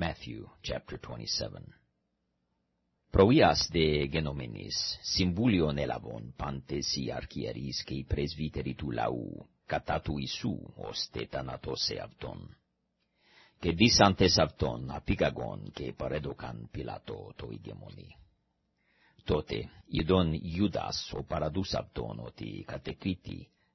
Matthew chapter δε γενομενής, συμβούλιον ελαβών πάντες οι αρχιερείς και οι πρεσβύτεροι του λαού, κατά του Ιησού, ως τέτανατο σε αυτόν. Και δίσαν τες πιλάτο το ηγεμονή. Τότε, ειδών Ιούδας, ο παραδούς αυτόν, ότι κατεκρίτη,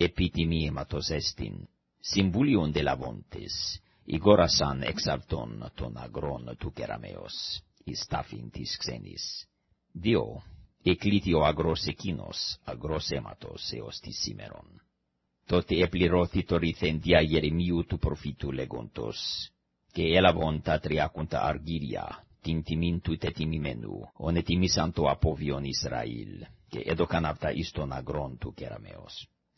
επιτιμήματος έστιν, συμβουλίον δε λαβόντες, ηγόρασαν εξ αυτών των αγρών του κεραμέως, η στάφιν της. Διό, εκλήτη ο αγρός εκείνος, αγρός. Τότε επληρώθη το ρηθέντια Ιερημίου του προφήτου λέγοντος, και έλαβον τα τριάκοντα αργύρια, την τιμήν του τετιμημένου, ον το απόβιον Ισραήλ.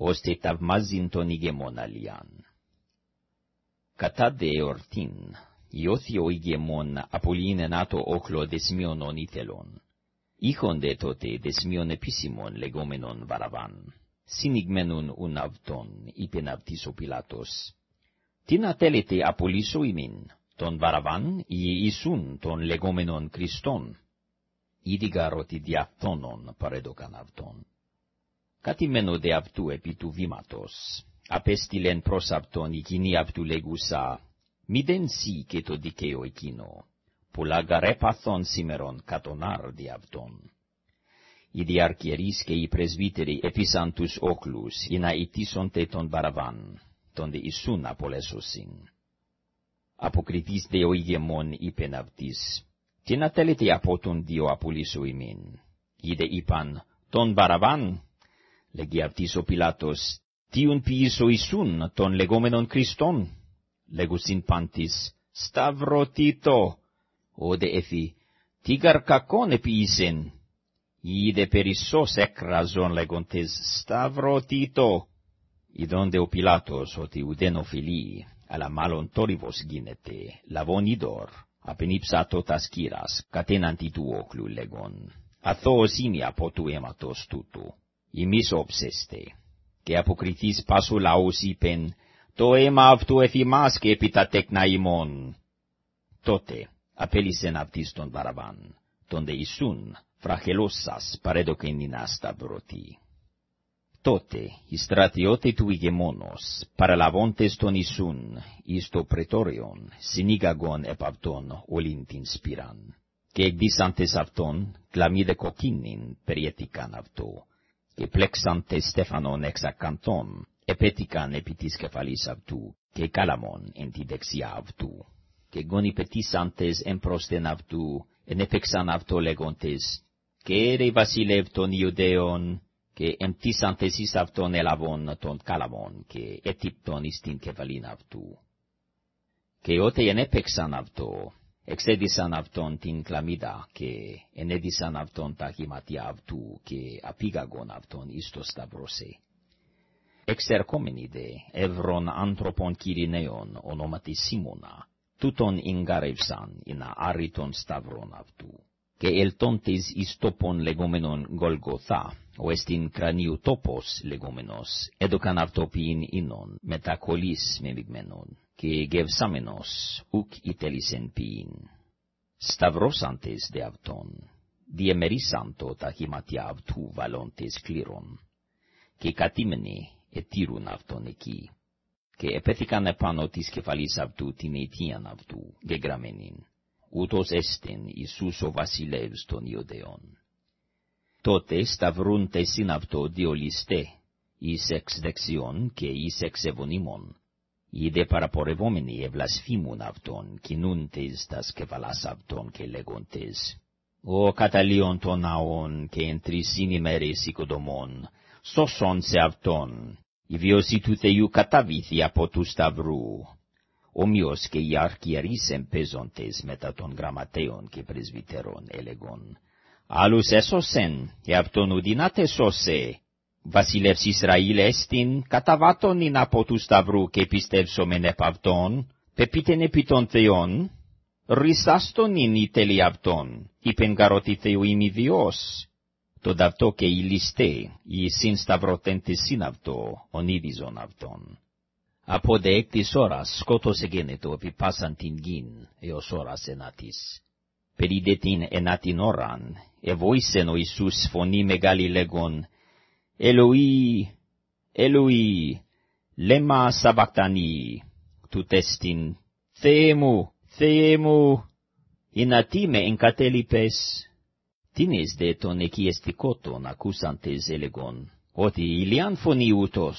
ώστε ταυμάζειν τον ηγεμόν αλλιάν. Κατά δε ορτήν, ιώθει ο ηγεμόν απολύνε να το όχλο δεσμιονόν ήθελον. Ήχονται τότε δεσμιον επίσημον λεγόμενον βαραβάν. Συνηγμένουν ουν αυτόν, είπε να αυτής ο πιλάτος. Τι να θέλετε τον βαραβάν ή ισούν τον λεγόμενον Κριστόν. Ήδη γαρότι διαθώνον παρέδωκαν κατημένο δε αυτού επί του βήματος. Απέστειλεν προς αυτόν η κοινή αυτού λεγούσα, μη και το δικαίο εκείνο, που λαγαρέπαθον σήμερον κατονάρ δι αυτόν. Οι διαρκερείς και οι πρεσβύτεροι έφυσαν όκλους, ή να ητήσονται τον παραβάν, τον δε Ιησούν απολέσωσιν. Αποκριτής δε ο ηγεμόν είπεν αυτής, τι Λεγιαρτής ο Πιλάτος, «Τιούν ποιήσω Ιησούν, τον λεγόμενον Χριστόν» λεγουσίν πάντης, «Σταυρωτήτω». Όδε «Τι γαρ κακόν επίησεν» «Ήδε περισσός έκραζον λεγοντες, σταυρωτήτω». Ιδόν δε ο Πιλάτος, ότι ουδέν οφειλεί, αλλά μάλλον τόρυβος γίνεται, λαβόν ίδωρ, απενύψα τότας κύρας, κατέναντι του όκλου λεγόν. Αθώος είμαι από ημίς όψεστε, και αποκριθείς πάσου λαούς είπεν, το αίμα αυτού εφημάς και επί τα τέκνα ημών. Τότε απέλησεν αυτοίς τον Βαραβάν, τον δε Ιησούν, φραχελός σας, παρέδοκεν την άσταυρωτή. Τότε οι στρατιώτε του ηγεμόνος, παραλαβώντες τον Ιησούν, εις το πρετόριον, συνήγαγον επ' αυτόν όλην την σπήραν, και εκδίσαντες αυτόν, κλαμίδε κοκκίνιν, περιέτηκαν αυτού και πλέξαν πλέξαντες Στέφανον εξακαντόν επέτικαν επιτις κεφαλίσαβτου και καλαμόν εν τη δεξιάβτου και γονιπετίς αντές εμπρόσθεν αβτου ενέπεξαν αυτολεγόντες και έρει βασιλεύτων Ιουδαίων και εμπτις αντές εις αυτόν ελαβών τον καλαμόν και ετίπτων ιστιν κεβαλίναβτου και οτε γενέπεξαν αυτο εξέδισαν αυτόν την κλαμίδα και ενέδισαν αυτόν τα χηματιά αυτού και απήγαγον αυτόν εις το σταυρωσέ. Εξερκόμενοι δε ευρών άνθρωπων κυρινέων ονόματι Σίμωνα, τούτον ειγκάρευσαν ειν άρρητον σταυρών αυτού. Και ελτών της εις τόπον λεγόμενον Γολγοθά, ο εστίν κρανίου τόπος λεγόμενος, έδωκαν ίνον με και γευσάμενος ουκ ιτελισεν πιν. Σταυρώσαντες δε αυτον, διεμερίσαντο τα χήματια αυτού βαλόντες κλίρων, και κατήμενοι ετίρουν αυτον εκεί, και επέθηκαν επάνω της κεφαλής αυτού την αιτίαν αυτού, γεγραμμένην, ούτως έστεν Ιησούς ο βασιλεύς των Ιωδαίων. Τότε σταυρούν τεσίν αυτό δύο ληστέ, εξ dexion, ke is ex evonimon, ide paraporevomeni e blasfimun avton, ki nuntes tas kevalas avton ke legontes. O catalion ton aon, ke entri sinimere sicodomon, soson se avton, iviositu theiu catavithi apotus stavru, omios ke iarchierisem pesontes metaton grammateon ke presbiteron elegon. Alus esosen, e avton udinate sose, Βασιλεύς Ισραήλ εστιν, καταβάτων ειν από τους σταυρού και πιστεύσομεν επ' αυτόν, πεπίτεν επί των Θεών, ρισάστον ειν η τέλη αυτόν, είπεν γαρότι Θεού ημι Διός, το δαυτό και η ληστέ, η συν σταυρωτέντε συν αυτό, ονίδιζον αυτόν. Από δε εκ της ώρας σκότωσε γένετο επί πάσαν την γην, έως ώρας ενάτης. Περίδε την ενάτην ώραν, εβόησεν ο Ιησούς φωνή μεγάλη λέγον, Eloi, Eloi, lema sabachthani, tu testin, theemu, theemu, in atime in catelipes. Tines de ton ekiestikoton accusantes elegon, oti ilian foniutos,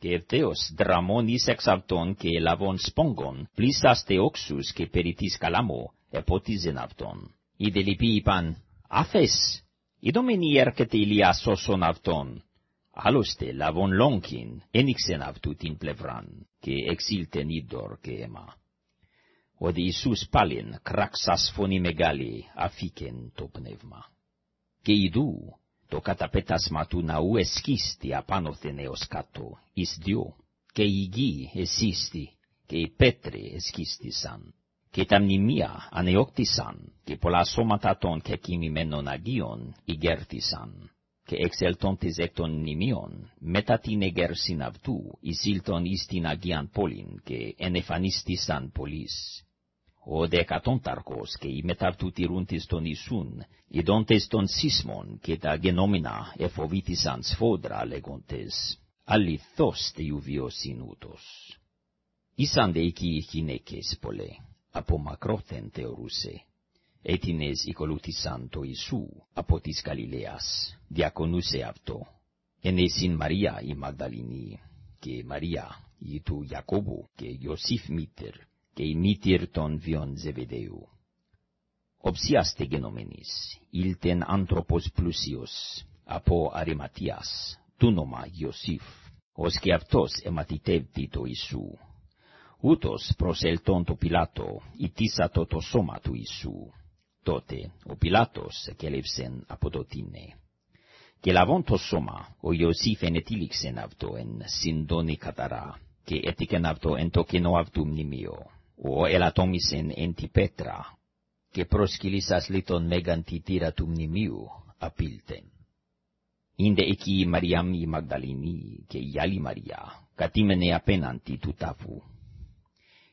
que theos dramonis exavton que lavon spongon, plisaste oxus que peritis calamo, epotizen avton. Ide lipipan, afes, Idomeni erket ilia soson avton, aluste lavon Ιδωμένοι έρχεται ηλίας σώσον αυτόν. Άλλωστε λαβών λόγκιν, ένιξεν αυτού την πλευράν, και εξήλτεν ίδωρ και αίμα. Ότι Ιησούς πάλιν κράξας φωνή μεγάλη, αφήκεν το πνεύμα. Και ιδού, το καταπέτασμα του ναού εσκίστη απάνωθεν έως κάτω, εις δυο, και η γη εσίστη, και οι πέτροι εσκίστησαν τα μνημεία ανεόκτησαν, και πολλά σώματα των κεκοιμημένων Αγίων ηγέρθησαν, και εξελτώντες εκ των μνημείων, μετά την εγέρσιν αυτού, εισήλτον εις την Αγίαν πόλην, και ενεφανίστησαν πολλής. Ο δεκατόνταρχος και οι μεταυτού τηρούντες των Ιησούν, ειδώντες των σεισμών και τα γενόμενα εφοβήθησαν σφόδρα λέγοντες, αληθώς θείου βιώσιν ούτως. Ήσαν δε εκεί οι γυναίκες πολλέ, από μακρόθεν θεωρούσε. Έτινες οικολούθησαν το Ιησού από της Γαλιλαίας, διακονούσε αυτό. Ενέσιν Μαρία η Μαγδαληνή, και Μαρία η του Ιακώβου και Ιωσήφ μήτερ, και η μήτερ των βιών Ζεβεδαίου. Οψιάστε γενομενής, ήλτεν άνθρωπος πλούσιος, από Αριματίας, του νόμα Ιωσήφ, ως και αυτός αιματιτεύτη το Ιησού, ούτως προσελτών το Πιλάτο, ητήσατο το σώμα του Ιησού. Τότε ο Πιλάτος εκέλευσεν από το τίνε. Και λαβών το σώμα, ο Ιωσήφ ενετήλιξεν αυτό εν συντόνι καταρά, και έτικεν αυτό εν το κενό αυτού μνημείο, ο ελατόμησεν εν τη πέτρα, και προσκυλήσας λίτων μέγαν τη τύρα του μνημείου απίλτεν. Ίντε εκεί η Μαριάμ η Μαγδαληνή και η άλλη Μαριά, κατήμενε απέναντι του τάφου,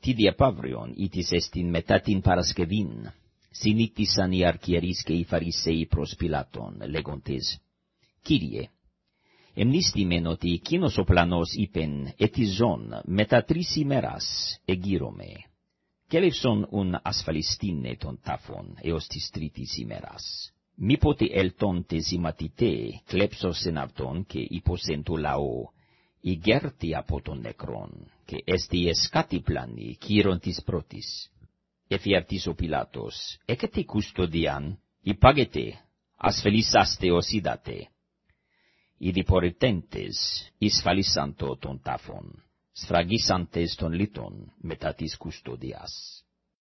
Τι διαπαύριον ήτης εστιν μετά την Παρασκευήν, συνήκτησαν οι αρχιερείς και οι Φαρισαίοι προς Πιλάτων, λέγοντες, «Κύριε, εμνίστημεν ότι εκείνος ο πλανός είπεν, ετιζόν μετά τρεις ημέρας εγείρωμε, και λεύσον ουν ασφαλιστήνε των τάφων έως της τρίτης ημέρας. Μήποτε ελτών τε ζηματιτέ κλέψωσεν αυτόν και υποσεν το λαό, ηγέρτη από τον νεκρόν, και έστι εσκάτη πλάνη κύρον της πρώτης. Εφιαρτής ο Πιλάτος, έκετε κουστοδιάν, υπάγετε, ασφαλίσαστε ως είδατε. Οι διπορετέντες εισφαλίσαντο των τάφων, σφραγίσαντες των λίτων μετά της κουστοδιάς.